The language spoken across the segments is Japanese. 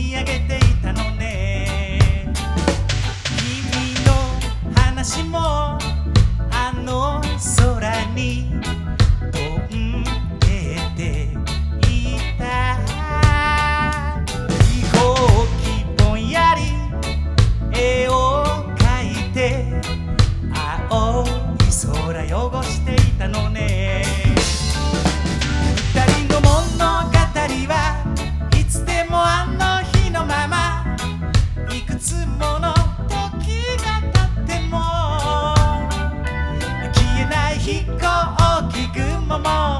mía 飛行機雲も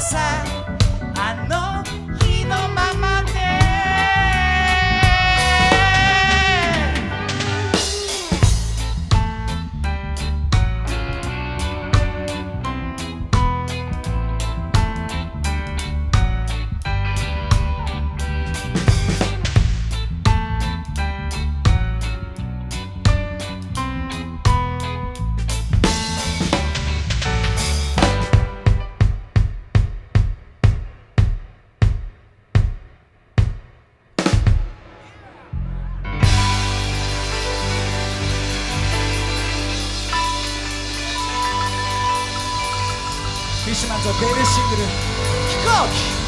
dançar. フィッシュマンズのデビーシングル「飛行機」